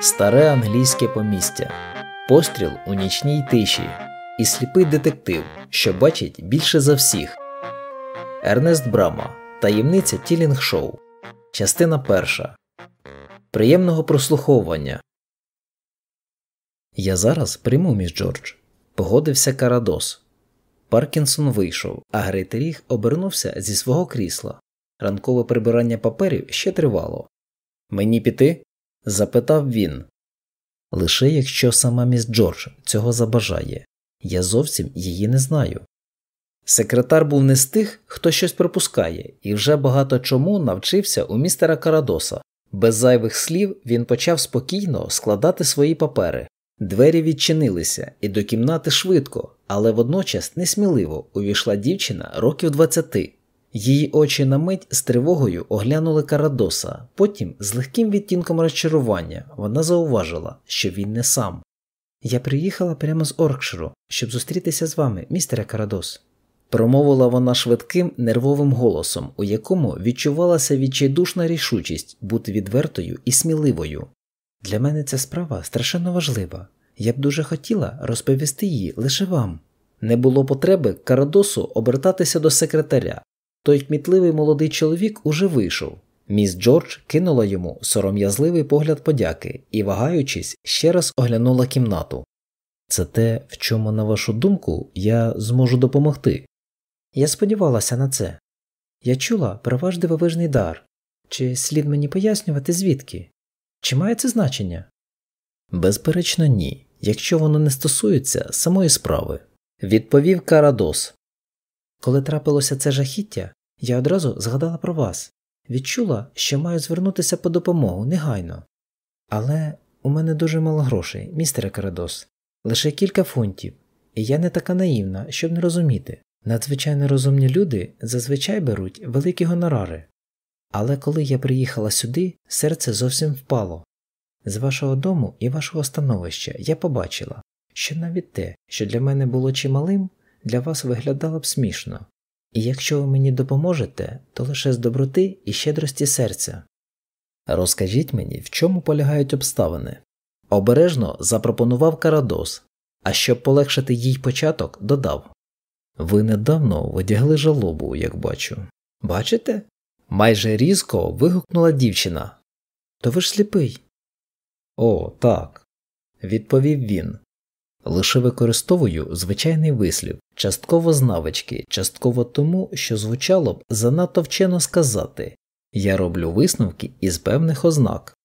Старе англійське помістя, постріл у нічній тиші і сліпий детектив, що бачить більше за всіх. Ернест Брама. Таємниця Тілінг Шоу. Частина перша. Приємного прослуховування. Я зараз прийму міс Джордж. Погодився Карадос. Паркінсон вийшов, а Грейтеріг обернувся зі свого крісла. Ранкове прибирання паперів ще тривало. Мені піти? запитав він. Лише якщо сама міс Джордж цього забажає. Я зовсім її не знаю. Секретар був не з тих, хто щось пропускає, і вже багато чому навчився у містера Карадоса. Без зайвих слів він почав спокійно складати свої папери. Двері відчинилися, і до кімнати швидко, але водночас несміливо увійшла дівчина років двадцяти. Її очі на мить з тривогою оглянули Карадоса, потім, з легким відтінком розчарування, вона зауважила, що він не сам. Я приїхала прямо з Оркширу, щоб зустрітися з вами, містере Карадос промовила вона швидким нервовим голосом, у якому відчувалася відчайдушна рішучість бути відвертою і сміливою. Для мене ця справа страшенно важлива. Я б дуже хотіла розповісти її лише вам. Не було потреби Карадосу обертатися до секретаря. Той кмітливий молодий чоловік уже вийшов. Міс Джордж кинула йому сором'язливий погляд подяки і, вагаючись, ще раз оглянула кімнату. Це те, в чому, на вашу думку, я зможу допомогти. Я сподівалася на це. Я чула про ваш дивовижний дар. Чи слід мені пояснювати звідки? Чи має це значення? Безперечно, ні, якщо воно не стосується самої справи, відповів Карадос. Коли трапилося це жахіття, я одразу згадала про вас, відчула, що маю звернутися по допомогу негайно. Але у мене дуже мало грошей, містере Карадос, лише кілька фунтів, і я не така наївна, щоб не розуміти. Надзвичайно розумні люди зазвичай беруть великі гонорари. Але коли я приїхала сюди, серце зовсім впало. З вашого дому і вашого становища я побачила, що навіть те, що для мене було чималим, для вас виглядало б смішно, і якщо ви мені допоможете, то лише з доброти і щедрості серця. Розкажіть мені, в чому полягають обставини. Обережно запропонував Карадос, а щоб полегшити їй початок, додав ви недавно одягли жалобу, як бачу. Бачите? Майже різко вигукнула дівчина. То ви ж сліпий. О, так, відповів він. Лише використовую звичайний вислів, частково з навички, частково тому, що звучало б занадто вчено сказати я роблю висновки із певних ознак.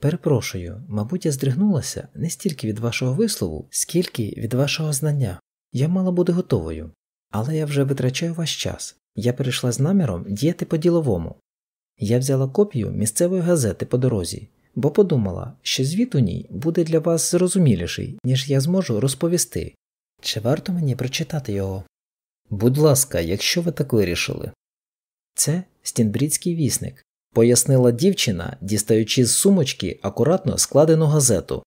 Перепрошую, мабуть, я здригнулася не стільки від вашого вислову, скільки від вашого знання. Я мала бути готовою, але я вже витрачаю ваш час. Я перейшла з наміром діяти по-діловому. Я взяла копію місцевої газети по дорозі, бо подумала, що звіт у ній буде для вас зрозуміліший, ніж я зможу розповісти. Чи варто мені прочитати його? Будь ласка, якщо ви так вирішили. Це стінбрідський вісник, пояснила дівчина, дістаючи з сумочки акуратно складену газету.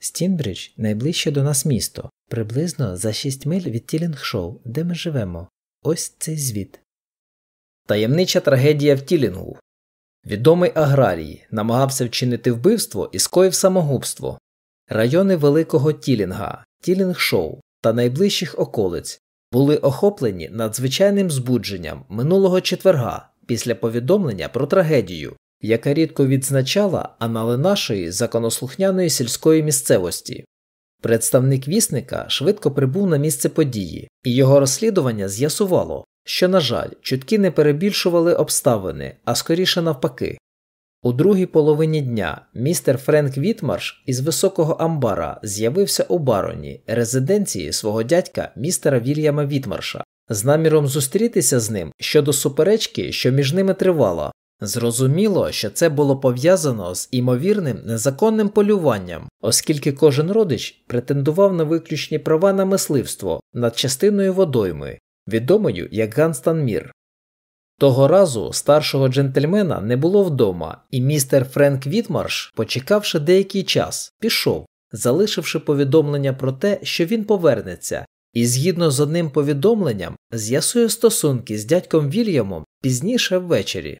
Стінбридж найближче до нас місто, приблизно за 6 миль від Тілінгшоу, де ми живемо. Ось цей звіт. Таємнича трагедія в Тілінгу. Відомий аграрій намагався вчинити вбивство і скоїв самогубство. Райони Великого Тілінга, Тілінгшоу та найближчих околиць були охоплені надзвичайним збудженням минулого четверга після повідомлення про трагедію, яка рідко відзначала анали нашої законослухняної сільської місцевості. Представник вісника швидко прибув на місце події, і його розслідування з'ясувало, що, на жаль, чутки не перебільшували обставини, а скоріше навпаки. У другій половині дня містер Френк Вітмарш із високого амбара з'явився у бароні, резиденції свого дядька містера Вільяма Вітмарша, з наміром зустрітися з ним щодо суперечки, що між ними тривала, Зрозуміло, що це було пов'язано з імовірним незаконним полюванням, оскільки кожен родич претендував на виключні права на мисливство над частиною водойми, відомою як Ганстан Мір. Того разу старшого джентльмена не було вдома, і містер Френк Вітмарш, почекавши деякий час, пішов, залишивши повідомлення про те, що він повернеться, і згідно з одним повідомленням з'ясує стосунки з дядьком Вільямом пізніше ввечері.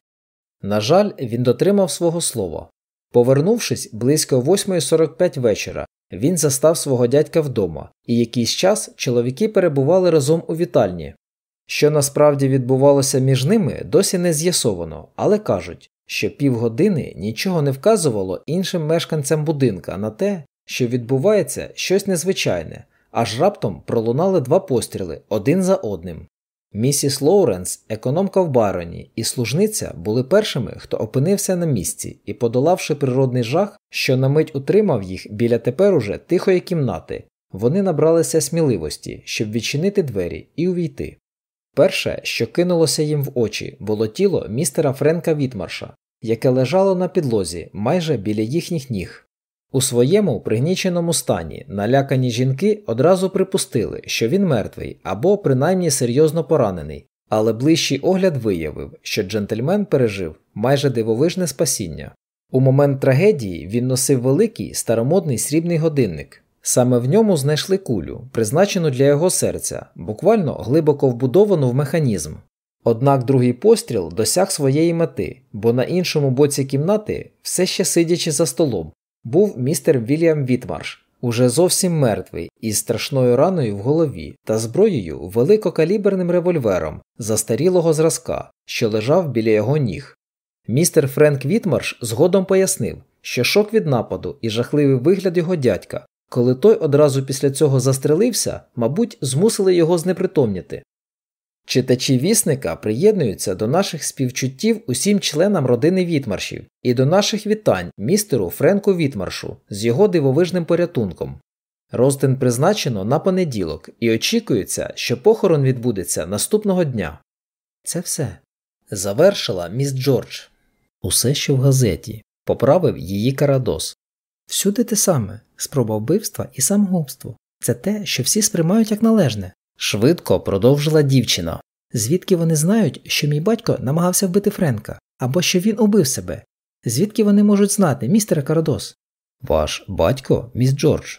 На жаль, він дотримав свого слова. Повернувшись близько 8.45 вечора, він застав свого дядька вдома, і якийсь час чоловіки перебували разом у вітальні. Що насправді відбувалося між ними, досі не з'ясовано, але кажуть, що півгодини нічого не вказувало іншим мешканцям будинка на те, що відбувається щось незвичайне, аж раптом пролунали два постріли один за одним. Місіс Лоуренс, економка в бароні, і служниця були першими, хто опинився на місці і, подолавши природний жах, що на мить утримав їх біля тепер уже тихої кімнати, вони набралися сміливості, щоб відчинити двері і увійти. Перше, що кинулося їм в очі, було тіло містера Френка Вітмарша, яке лежало на підлозі майже біля їхніх ніг. У своєму пригніченому стані налякані жінки одразу припустили, що він мертвий або принаймні серйозно поранений, але ближчий огляд виявив, що джентльмен пережив майже дивовижне спасіння. У момент трагедії він носив великий старомодний срібний годинник. Саме в ньому знайшли кулю, призначену для його серця, буквально глибоко вбудовану в механізм. Однак другий постріл досяг своєї мети, бо на іншому боці кімнати, все ще сидячи за столом, був містер Вільям Вітмарш, уже зовсім мертвий, із страшною раною в голові та зброєю великокаліберним револьвером застарілого зразка, що лежав біля його ніг. Містер Френк Вітмарш згодом пояснив, що шок від нападу і жахливий вигляд його дядька, коли той одразу після цього застрелився, мабуть, змусили його знепритомніти. Читачі вісника приєднуються до наших співчуттів усім членам родини Вітмаршів і до наших вітань містеру Френку Вітмаршу з його дивовижним порятунком. Роздин призначено на понеділок і очікується, що похорон відбудеться наступного дня. Це все. Завершила міс Джордж. Усе, що в газеті, поправив її Карадос. Всюди те саме спроба вбивства і самогубство. Це те, що всі сприймають як належне. Швидко продовжила дівчина. Звідки вони знають, що мій батько намагався вбити Френка, або що він убив себе? Звідки вони можуть знати, містере Карадос? Ваш батько, міс Джордж.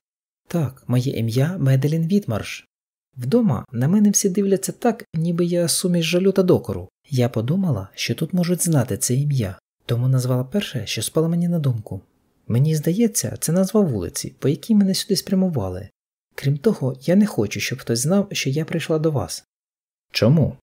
Так, моє ім'я Меделін Вітмарш. Вдома на мене всі дивляться так, ніби я суміш жалю та докору. Я подумала, що тут можуть знати це ім'я, тому назвала перше, що спало мені на думку. Мені здається, це назва вулиці, по якій мене сюди спрямували. Крім того, я не хочу, щоб хтось знав, що я прийшла до вас. Чому?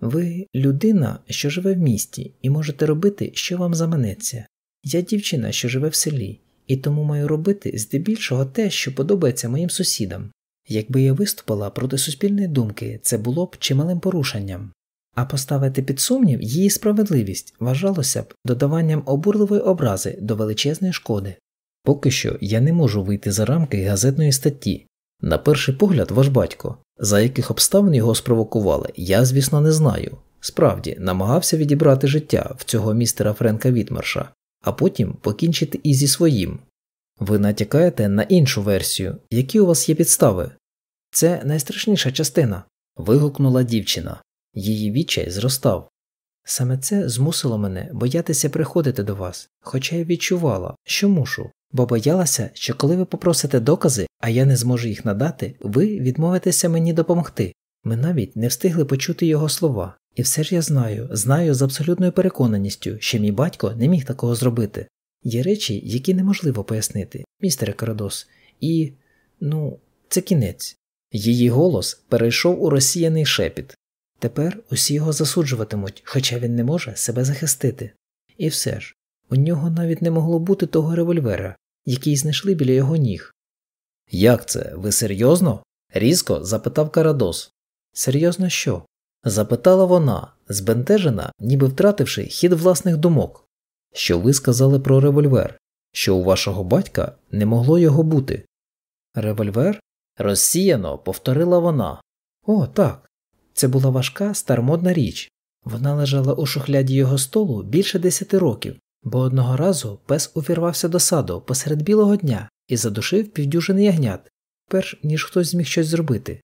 Ви людина, що живе в місті, і можете робити, що вам заманеться. Я дівчина, що живе в селі, і тому маю робити здебільшого те, що подобається моїм сусідам. Якби я виступила проти суспільної думки, це було б чималим порушенням, а поставити під сумнів її справедливість вважалося б додаванням обурливої образи до величезної шкоди. Поки що я не можу вийти за рамки газетної статті, на перший погляд, ваш батько, за яких обставин його спровокували, я, звісно, не знаю. Справді, намагався відібрати життя в цього містера Френка Вітмарша, а потім покінчити і зі своїм. Ви натякаєте на іншу версію, які у вас є підстави. Це найстрашніша частина. вигукнула дівчина. Її відчай зростав. Саме це змусило мене боятися приходити до вас, хоча я відчувала, що мушу бо боялася, що коли ви попросите докази, а я не зможу їх надати, ви відмовитеся мені допомогти. Ми навіть не встигли почути його слова, і все ж я знаю, знаю з абсолютною переконаністю, що мій батько не міг такого зробити. Є речі, які неможливо пояснити, містере Карадос, і ну, це кінець. Її голос перейшов у розсіяний шепіт. Тепер усі його засуджуватимуть, хоча він не може себе захистити. І все ж, у нього навіть не могло бути того револьвера, який знайшли біля його ніг. Як це? Ви серйозно? різко запитав Карадос. Серйозно що? запитала вона, збентежена, ніби втративши хід власних думок. Що ви сказали про револьвер, що у вашого батька не могло його бути? Револьвер? розсіяно повторила вона. О, так. Це була важка старомодна річ. Вона лежала у шухляді його столу більше десяти років, бо одного разу пес увірвався до саду посеред білого дня і задушив півдюжини ягнят, перш ніж хтось зміг щось зробити.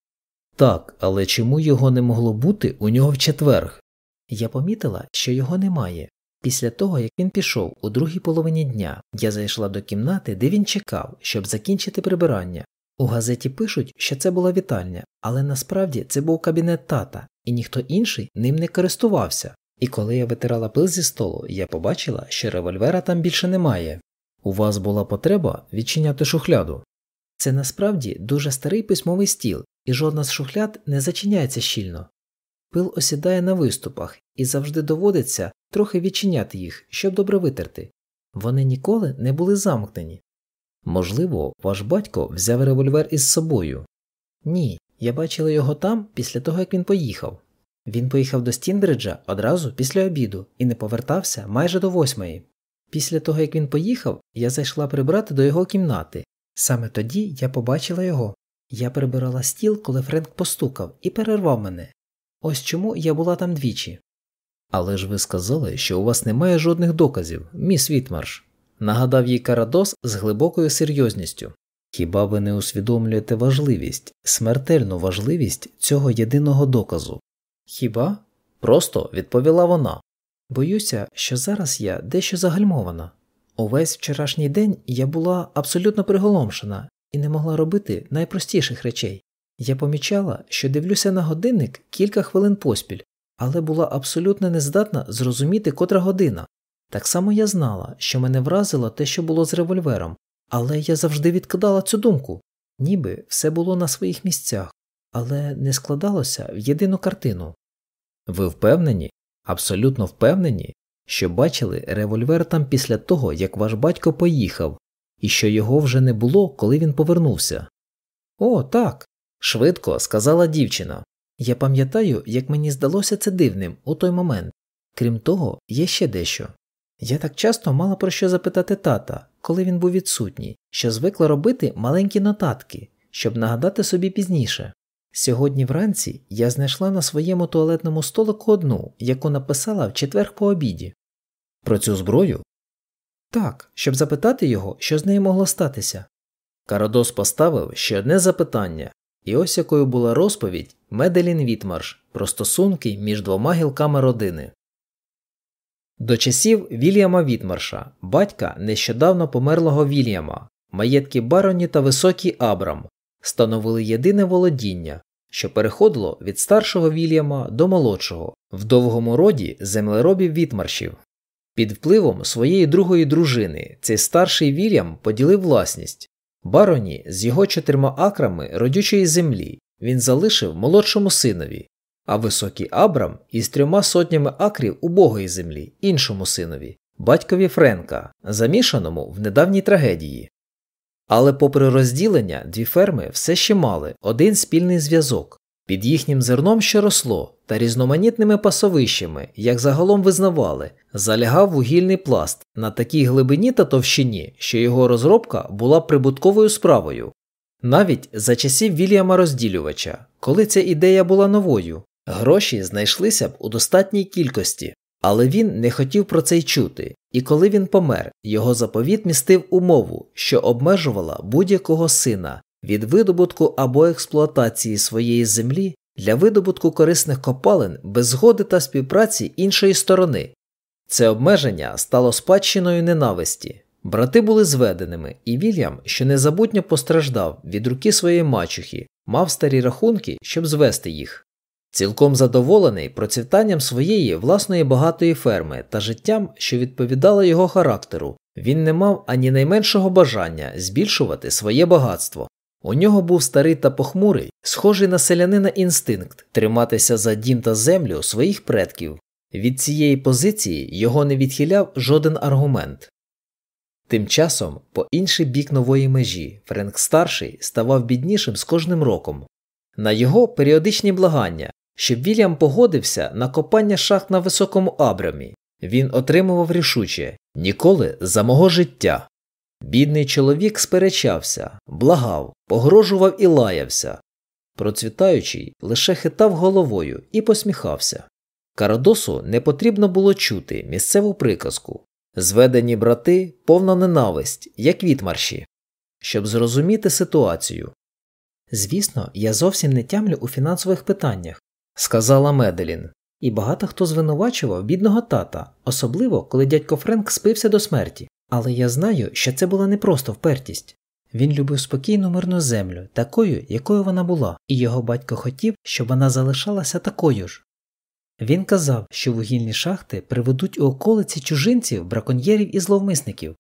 Так, але чому його не могло бути у нього в четверг? Я помітила, що його немає. Після того, як він пішов у другій половині дня, я зайшла до кімнати, де він чекав, щоб закінчити прибирання. У газеті пишуть, що це була вітальня, але насправді це був кабінет тата, і ніхто інший ним не користувався. І коли я витирала пил зі столу, я побачила, що револьвера там більше немає. У вас була потреба відчиняти шухляду. Це насправді дуже старий письмовий стіл, і жодна з шухляд не зачиняється щільно. Пил осідає на виступах і завжди доводиться трохи відчиняти їх, щоб добре витерти. Вони ніколи не були замкнені. Можливо, ваш батько взяв револьвер із собою. Ні, я бачила його там після того, як він поїхав. Він поїхав до Стінбриджа одразу після обіду і не повертався майже до восьмої. Після того, як він поїхав, я зайшла прибрати до його кімнати. Саме тоді я побачила його. Я прибирала стіл, коли Френк постукав і перервав мене. Ось чому я була там двічі. Але ж ви сказали, що у вас немає жодних доказів, міс Вітмарш, нагадав їй Карадос з глибокою серйозністю. Хіба ви не усвідомлюєте важливість, смертельну важливість цього єдиного доказу? Хіба? Просто відповіла вона. Боюся, що зараз я дещо загальмована. Увесь вчорашній день я була абсолютно приголомшена і не могла робити найпростіших речей. Я помічала, що дивлюся на годинник кілька хвилин поспіль, але була абсолютно нездатна зрозуміти котра година. Так само я знала, що мене вразило те, що було з револьвером, але я завжди відкидала цю думку, ніби все було на своїх місцях, але не складалося в єдину картину. Ви впевнені, абсолютно впевнені, що бачили револьвер там після того, як ваш батько поїхав, і що його вже не було, коли він повернувся? О, так, швидко сказала дівчина. Я пам'ятаю, як мені здалося це дивним у той момент. Крім того, є ще дещо. Я так часто мала про що запитати тата, коли він був відсутній, що звикла робити маленькі нотатки, щоб нагадати собі пізніше. Сьогодні вранці я знайшла на своєму туалетному столику одну, яку написала в четвер по обіді. Про цю зброю? Так, щоб запитати його, що з нею могло статися. Карадос поставив ще одне запитання, і ось якою була розповідь Меделін Вітмарш про стосунки між двома гілками родини. До часів Вільяма Вітмарша, батька нещодавно померлого Вільяма, маєтки Бароні та Високий Абрам становили єдине володіння, що переходило від старшого Вільяма до молодшого в довгому роді землеробів Вітмаршів. Під впливом своєї другої дружини цей старший Вільям поділив власність. Бароні з його чотирма акрами родючої землі він залишив молодшому синові, а високий Абрам із трьома сотнями акрів убогої землі іншому синові, батькові Френка, замішаному в недавній трагедії. Але, попри розділення, дві ферми все ще мали один спільний зв'язок. Під їхнім зерном що росло та різноманітними пасовищами, як загалом визнавали, залягав вугільний пласт на такій глибині та товщині, що його розробка була прибутковою справою. Навіть за часів Вільяма Розділювача, коли ця ідея була новою, гроші знайшлися б у достатній кількості, але він не хотів про це й чути, і коли він помер, його заповіт містив умову, що обмежувала будь-якого сина від видобутку або експлуатації своєї землі для видобутку корисних копалин без згоди та співпраці іншої сторони. Це обмеження стало спадщиною ненависті. Брати були зведеними, і Вільям, що незабутньо постраждав від руки своєї мачухи, мав старі рахунки, щоб звести їх. Цілком задоволений процвітанням своєї власної багатої ферми та життям, що відповідало його характеру, він не мав ані найменшого бажання збільшувати своє багатство. У нього був старий та похмурий, схожий на селянина інстинкт триматися за дім та землю своїх предків. Від цієї позиції його не відхиляв жоден аргумент. Тим часом, по інший бік нової межі, Френк старший ставав біднішим з кожним роком. На його періодичні благання, щоб Вільям погодився на копання шахт на високому абрамі, він отримував рішуче ніколи за мого життя. Бідний чоловік сперечався, благав, погрожував і лаявся. Процвітаючий лише хитав головою і посміхався. Карадосу не потрібно було чути місцеву приказку зведені брати повна ненависть, як відмарші, щоб зрозуміти ситуацію. Звісно, я зовсім не тямлю у фінансових питаннях, сказала Меделін, і багато хто звинувачував бідного тата, особливо коли дядько Френк спився до смерті. Але я знаю, що це була не просто впертість. Він любив спокійну мирну землю, такою, якою вона була, і його батько хотів, щоб вона залишалася такою ж. Він казав, що вугільні шахти приведуть у околиці чужинців, браконьєрів і зловмисників.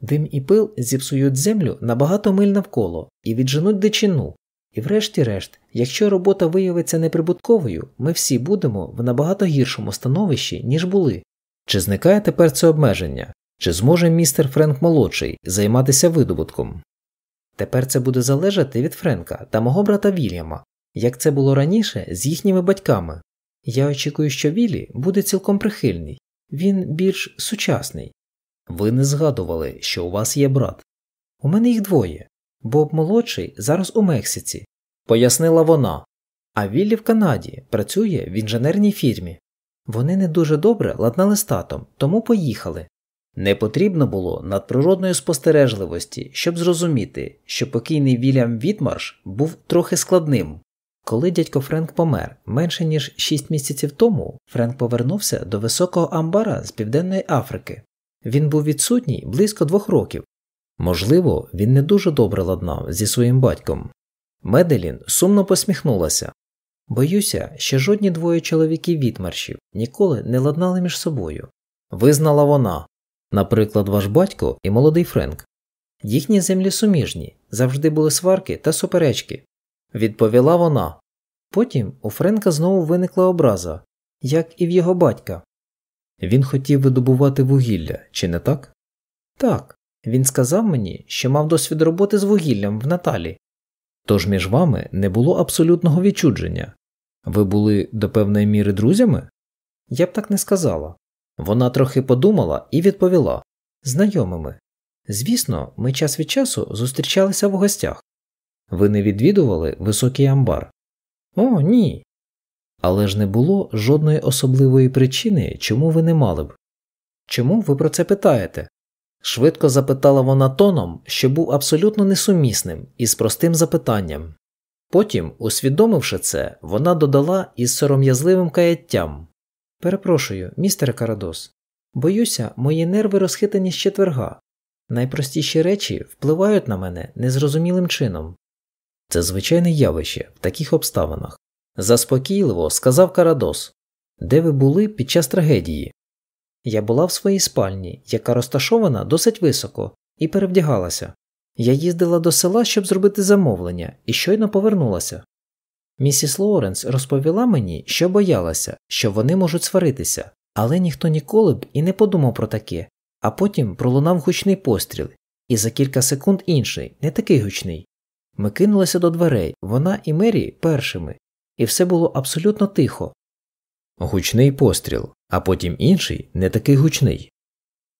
Дим і пил зіпсують землю на багато миль навколо і відженуть дичину. І врешті-решт, якщо робота виявиться неприбутковою, ми всі будемо в набагато гіршому становищі, ніж були. Чи зникає тепер це обмеження? Чи зможе містер Френк молодший займатися видобутком? Тепер це буде залежати від Френка та мого брата Вільяма, як це було раніше з їхніми батьками. Я очікую, що Віллі буде цілком прихильний, він більш сучасний. Ви не згадували, що у вас є брат. У мене їх двоє. Боб молодший зараз у Мексиці, пояснила вона. А Віллі в Канаді працює в інженерній фірмі. Вони не дуже добре ладнали з татом, тому поїхали. Не потрібно було надприродної спостережливості, щоб зрозуміти, що покійний Вільям Вітмарш був трохи складним. Коли дядько Френк помер менше ніж 6 місяців тому, Френк повернувся до високого амбара з Південної Африки. Він був відсутній близько двох років. Можливо, він не дуже добре ладнав зі своїм батьком. Меделін сумно посміхнулася. Боюся, що жодні двоє чоловіків відмаршів ніколи не ладнали між собою. Визнала вона, наприклад, ваш батько і молодий Френк. Їхні землі суміжні, завжди були сварки та суперечки. Відповіла вона. Потім у Френка знову виникла образа, як і в його батька. Він хотів видобувати вугілля, чи не так? Так, він сказав мені, що мав досвід роботи з вугіллям в Наталі. Тож між вами не було абсолютного відчудження. Ви були до певної міри друзями? Я б так не сказала. Вона трохи подумала і відповіла знайомими. Звісно, ми час від часу зустрічалися в гостях. Ви не відвідували високий амбар? О, ні. Але ж не було жодної особливої причини, чому ви не мали б. Чому ви про це питаєте? Швидко запитала вона тоном, що був абсолютно несумісним із простим запитанням. Потім, усвідомивши це, вона додала із сором'язливим каяттям Перепрошую, містере Карадос, боюся, мої нерви розхитані з четверга. Найпростіші речі впливають на мене незрозумілим чином. Це звичайне явище в таких обставинах. Заспокійливо сказав Карадос, де ви були під час трагедії. Я була в своїй спальні, яка розташована досить високо, і перевдягалася. Я їздила до села, щоб зробити замовлення, і щойно повернулася. Місіс Лоуренс розповіла мені, що боялася, що вони можуть сваритися, але ніхто ніколи б і не подумав про таке, а потім пролунав гучний постріл, і за кілька секунд інший, не такий гучний. Ми кинулися до дверей, вона і Мері першими, і все було абсолютно тихо. Гучний постріл, а потім інший не такий гучний.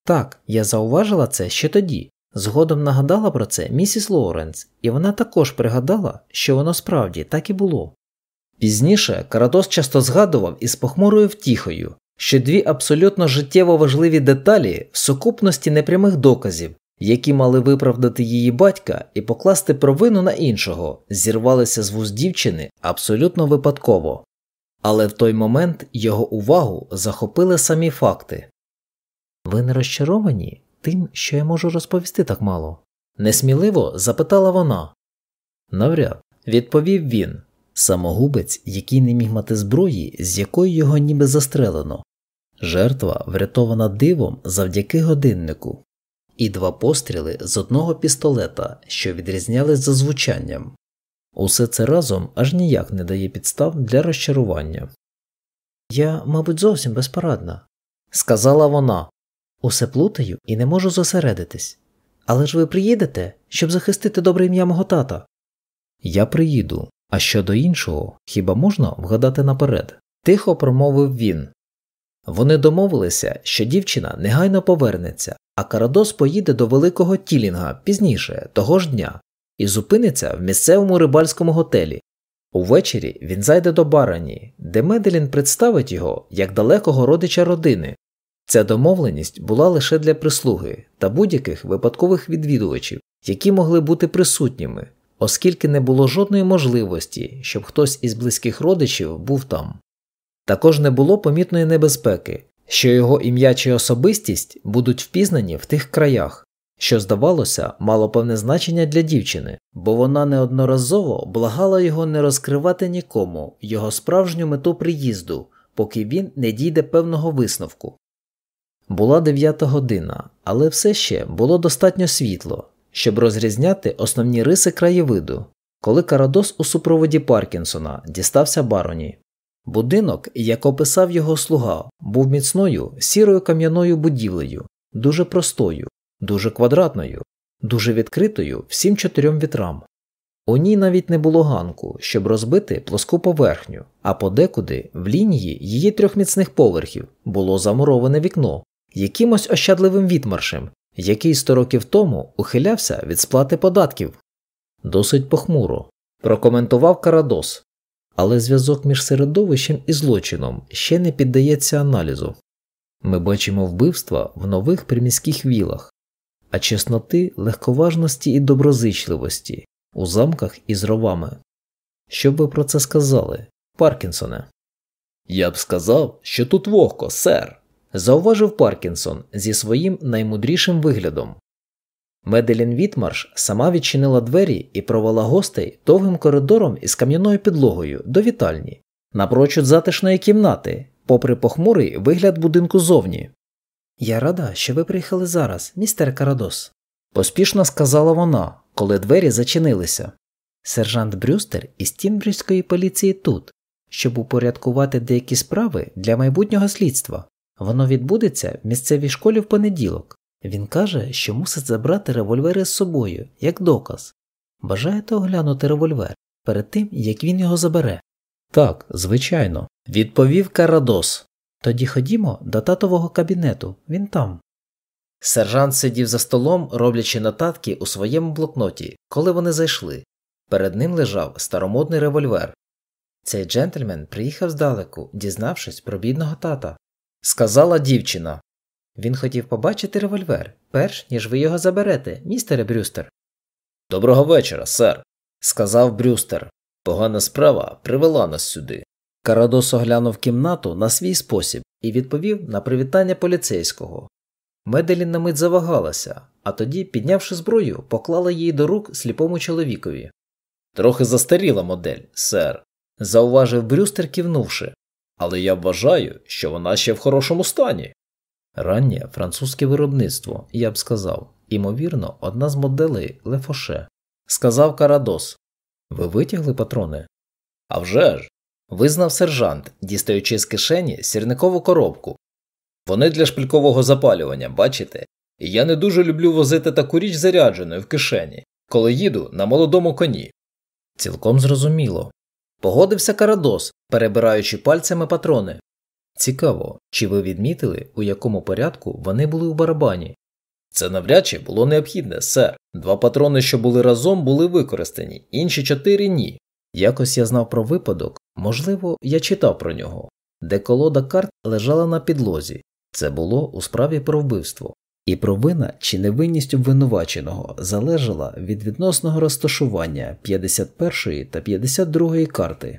Так, я зауважила це ще тоді. Згодом нагадала про це місіс Лоуренс, і вона також пригадала, що воно справді так і було. Пізніше Карадос часто згадував із похмурою втіхою, що дві абсолютно життєво важливі деталі в сукупності непрямих доказів, які мали виправдати її батька і покласти провину на іншого, зірвалися з вуз дівчини абсолютно випадково. Але в той момент його увагу захопили самі факти. Ви не розчаровані тим, що я можу розповісти так мало? несміливо запитала вона. Навряд, відповів він самогубець, який не міг мати зброї, з якої його ніби застрелено, жертва врятована дивом завдяки годиннику, і два постріли з одного пістолета, що відрізнялись за звучанням. Усе це разом аж ніяк не дає підстав для розчарування. Я, мабуть, зовсім безпорадна, сказала вона. Усе плутаю і не можу зосередитись. Але ж ви приїдете, щоб захистити добре ім'я мого тата? Я приїду, а щодо іншого, хіба можна вгадати наперед? Тихо промовив він. Вони домовилися, що дівчина негайно повернеться, а Карадос поїде до великого Тілінга пізніше, того ж дня, і зупиниться в місцевому рибальському готелі. Увечері він зайде до барані, де Меделін представить його як далекого родича родини. Ця домовленість була лише для прислуги та будь-яких випадкових відвідувачів, які могли бути присутніми, оскільки не було жодної можливості, щоб хтось із близьких родичів був там. Також не було помітної небезпеки, що його ім'я чи особистість будуть впізнані в тих краях, що, здавалося, мало певне значення для дівчини, бо вона неодноразово благала його не розкривати нікому його справжню мету приїзду, поки він не дійде певного висновку. Була дев'ята година, але все ще було достатньо світло, щоб розрізняти основні риси краєвиду, коли Карадос у супроводі Паркінсона дістався бароні. Будинок, як описав його слуга, був міцною сірою кам'яною будівлею, дуже простою, дуже квадратною, дуже відкритою всім чотирьом вітрам. У ній навіть не було ганку, щоб розбити плоску поверхню, а подекуди в лінії її трьох міцних поверхів було замуроване вікно якимось ощадливим відмаршем, який сто років тому ухилявся від сплати податків. Досить похмуро, прокоментував Карадос, але зв'язок між середовищем і злочином ще не піддається аналізу. Ми бачимо вбивства в нових приміських вілах, а чесноти, легковажності і доброзичливості у замках із ровами. Що б ви про це сказали, Паркінсоне? Я б сказав, що тут вогко, сер, зауважив Паркінсон зі своїм наймудрішим виглядом. Меделін Вітмарш сама відчинила двері і провела гостей довгим коридором із кам'яною підлогою до вітальні, напрочуд затишної кімнати, попри похмурий вигляд будинку зовні. Я рада, що ви приїхали зараз, містер Карадос, поспішно сказала вона, коли двері зачинилися. Сержант Брюстер із Тімбрівської поліції тут, щоб упорядкувати деякі справи для майбутнього слідства. Воно відбудеться в місцевій школі в понеділок. Він каже, що мусить забрати револьвери з собою, як доказ. Бажаєте оглянути револьвер перед тим, як він його забере? Так, звичайно, відповів Карадос. Тоді ходімо до татового кабінету, він там. Сержант сидів за столом, роблячи нотатки у своєму блокноті, коли вони зайшли. Перед ним лежав старомодний револьвер. Цей джентльмен приїхав здалеку, дізнавшись про бідного тата, сказала дівчина. Він хотів побачити револьвер, перш ніж ви його заберете, містере Брюстер. Доброго вечора, сер, сказав Брюстер. Погана справа привела нас сюди. Карадос оглянув кімнату на свій спосіб і відповів на привітання поліцейського. Меделін на мить завагалася, а тоді, піднявши зброю, поклала її до рук сліпому чоловікові. Трохи застаріла модель, сер, зауважив Брюстер, кивнувши, але я вважаю, що вона ще в хорошому стані. Раннє французьке виробництво, я б сказав, імовірно, одна з моделей Лефоше. Сказав Карадос. Ви витягли патрони? «А вже ж!» – визнав сержант, дістаючи з кишені сірникову коробку. Вони для шпилькового запалювання, бачите? Я не дуже люблю возити таку річ зарядженою в кишені, коли їду на молодому коні. Цілком зрозуміло. Погодився Карадос, перебираючи пальцями патрони. Цікаво, чи ви відмітили, у якому порядку вони були у барабані? Це навряд чи було необхідне, сер. Два патрони, що були разом, були використані, інші чотири ні. Якось я знав про випадок, можливо, я читав про нього, де колода карт лежала на підлозі. Це було у справі про вбивство, і провина чи невинність обвинуваченого залежала від відносного розташування 51 та 52 карти.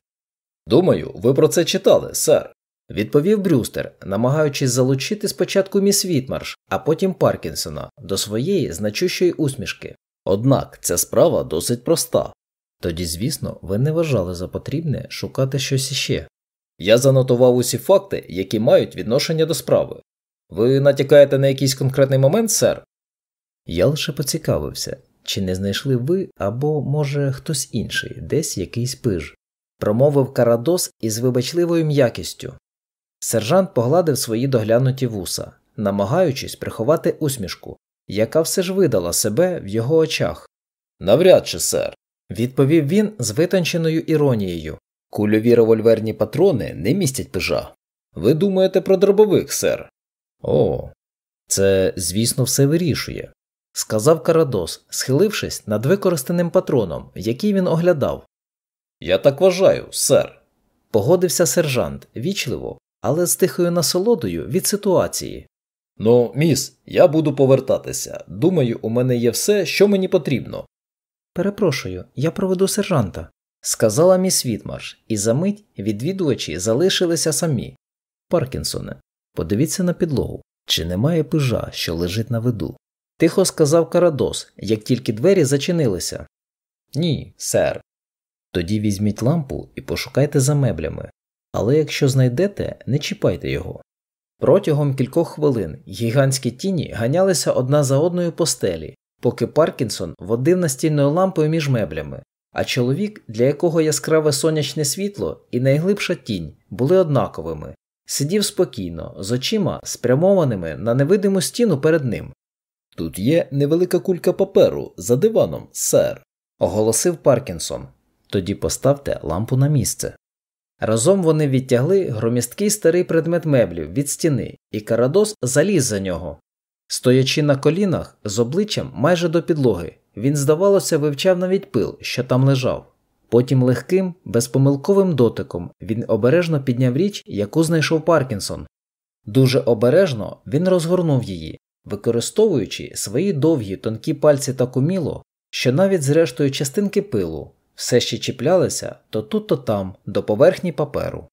Думаю, ви про це читали, сер відповів Брюстер, намагаючись залучити спочатку міс Вітмарш, а потім Паркінсона до своєї значущої усмішки. Однак ця справа досить проста. Тоді, звісно, ви не вважали за потрібне шукати щось іще. Я занотував усі факти, які мають відношення до справи. Ви натякаєте на якийсь конкретний момент, сер? Я лише поцікавився, чи не знайшли ви або, може, хтось інший, десь якийсь пиж, промовив Карадос із вибачливою м'якістю, Сержант погладив свої доглянуті вуса, намагаючись приховати усмішку, яка все ж видала себе в його очах. Навряд чи, сер, відповів він з витонченою іронією. Кульові револьверні патрони не містять пижа. Ви думаєте про дробовик, сер? О, це, звісно, все вирішує, сказав Карадос, схилившись над використаним патроном, який він оглядав. Я так вважаю, сер. Погодився сержант вічливо, але з тихою насолодою від ситуації. Ну, міс, я буду повертатися. Думаю, у мене є все, що мені потрібно. Перепрошую, я проведу сержанта, сказала міс Вітмарш, і за мить відвідувачі залишилися самі. Паркінсоне, подивіться на підлогу, чи немає пижа, що лежить на виду. Тихо сказав Карадос, як тільки двері зачинилися. Ні, сер. Тоді візьміть лампу і пошукайте за меблями, але якщо знайдете, не чіпайте його. Протягом кількох хвилин гігантські тіні ганялися одна за одною по стелі, поки Паркінсон водив настільною лампою між меблями, а чоловік, для якого яскраве сонячне світло і найглибша тінь були однаковими, сидів спокійно, з очима спрямованими на невидиму стіну перед ним. Тут є невелика кулька паперу за диваном, сер, оголосив Паркінсон. Тоді поставте лампу на місце. Разом вони відтягли громісткий старий предмет меблів від стіни, і Карадос заліз за нього. Стоячи на колінах з обличчям майже до підлоги, він, здавалося, вивчав навіть пил, що там лежав. Потім легким, безпомилковим дотиком він обережно підняв річ, яку знайшов Паркінсон. Дуже обережно він розгорнув її, використовуючи свої довгі тонкі пальці так уміло, що навіть зрештою частинки пилу все ще чіплялися то тут, то там, до поверхні паперу.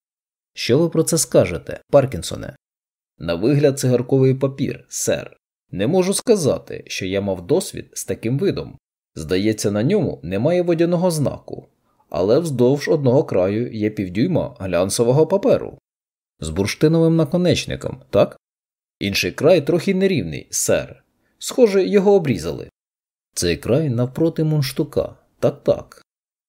Що ви про це скажете, Паркінсоне? На вигляд цигарковий папір, сер. Не можу сказати, що я мав досвід з таким видом. Здається, на ньому немає водяного знаку, але вздовж одного краю є півдюйма глянцевого паперу. З бурштиновим наконечником, так? Інший край трохи нерівний, сер. Схоже, його обрізали. Цей край навпроти мунштука, так так.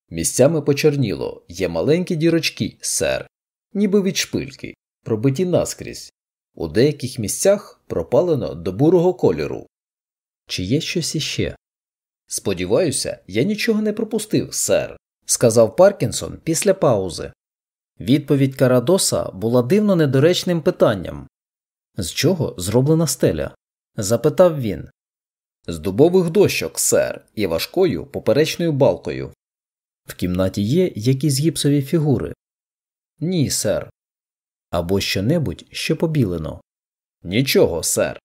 Місцями почорніло, є маленькі дірочки, сер, ніби від шпильки, пробиті наскрізь. У деяких місцях пропалено до бурого кольору. Чи є щось іще? Сподіваюся, я нічого не пропустив, сер, сказав Паркінсон після паузи. Відповідь Карадоса була дивно недоречним питанням з чого зроблена стеля? запитав він. З дубових дощок, сер, і важкою поперечною балкою. В кімнаті є якісь гіпсові фігури? Ні, сер. Або щонебудь, що побілено. Нічого, сер.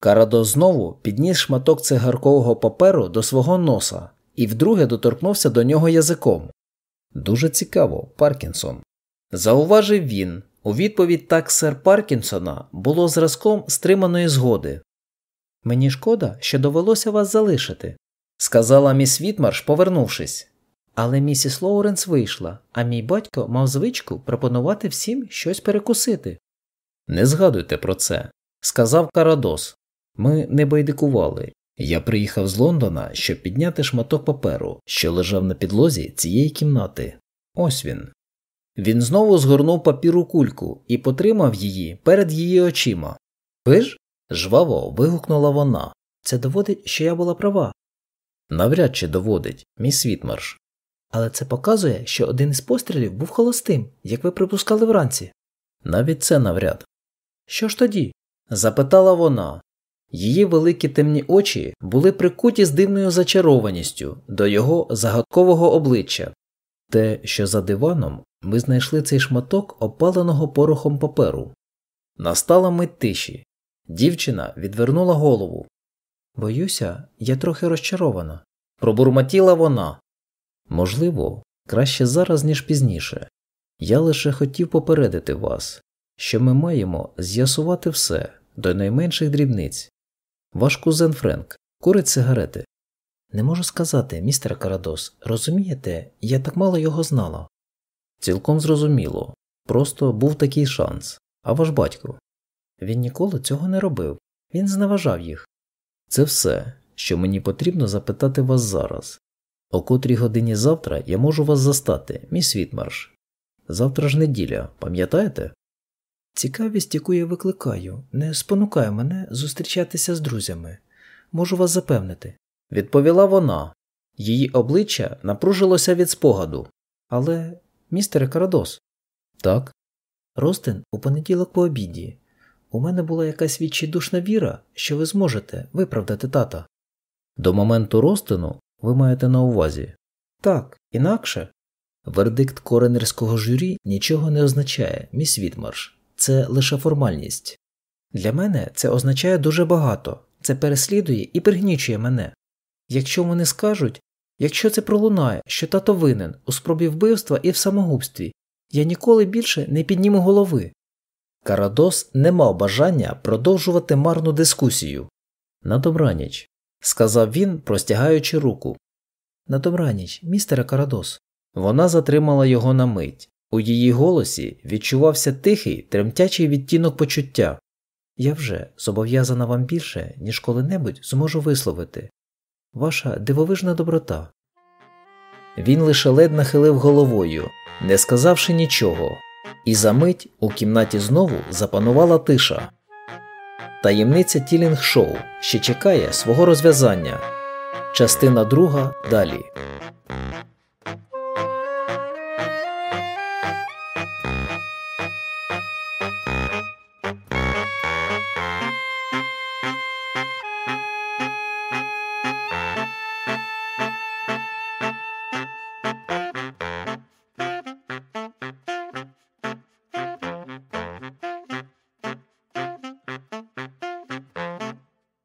Карадо знову підніс шматок цигаркового паперу до свого носа і вдруге доторкнувся до нього язиком. Дуже цікаво, Паркінсон. Зауважив він. У відповідь так сер Паркінсона було зразком стриманої згоди. Мені шкода, що довелося вас залишити, сказала міс Вітмарш, повернувшись. Але місіс Лоуренс вийшла, а мій батько мав звичку пропонувати всім щось перекусити. Не згадуйте про це, сказав Карадос. Ми не байдикували. Я приїхав з Лондона, щоб підняти шматок паперу, що лежав на підлозі цієї кімнати. Ось він. Він знову згорнув папіру кульку і потримав її перед її очима. Ви ж? жваво вигукнула вона. Це доводить, що я була права. Навряд чи доводить, міс Вітмарш. Але це показує, що один із пострілів був холостим, як ви припускали вранці. Навіть це навряд. Що ж тоді? запитала вона. Її великі темні очі були прикуті з дивною зачарованістю до його загадкового обличчя. Те, що за диваном ми знайшли цей шматок опаленого порохом паперу. Настала мить тиші. Дівчина відвернула голову. Боюся, я трохи розчарована. Пробурмотіла вона. Можливо, краще зараз, ніж пізніше. Я лише хотів попередити вас, що ми маємо з'ясувати все до найменших дрібниць. Ваш кузен Френк курить сигарети. Не можу сказати, містер Карадос, розумієте, я так мало його знала. Цілком зрозуміло, просто був такий шанс. А ваш батько? Він ніколи цього не робив, він зневажав їх. Це все, що мені потрібно запитати вас зараз. О котрій годині завтра я можу вас застати, мій Світмарш. Завтра ж неділя, пам'ятаєте? Цікавість, яку я викликаю, не спонукає мене зустрічатися з друзями. Можу вас запевнити, відповіла вона. Її обличчя напружилося від спогаду. Але, містере Карадос, так. Ростин у понеділок по обіді. У мене була якась відчайдушна віра, що ви зможете виправдати тата. До моменту розтину ви маєте на увазі? Так, інакше. Вердикт коренерського журі нічого не означає, міс Відмарш. Це лише формальність. Для мене це означає дуже багато, це переслідує і пригнічує мене. Якщо вони скажуть, якщо це пролунає, що тато винен у спробі вбивства і в самогубстві, я ніколи більше не підніму голови. Карадос не мав бажання продовжувати марну дискусію. На добраніч, сказав він, простягаючи руку. На добраніч, містере Карадос. Вона затримала його на мить. У її голосі відчувався тихий, тремтячий відтінок почуття. Я вже зобов'язана вам більше, ніж коли-небудь зможу висловити. Ваша дивовижна доброта. Він лише лед нахилив головою, не сказавши нічого, і за мить у кімнаті знову запанувала тиша. Таємниця тілінг шоу ще чекає свого розв'язання. Частина друга далі.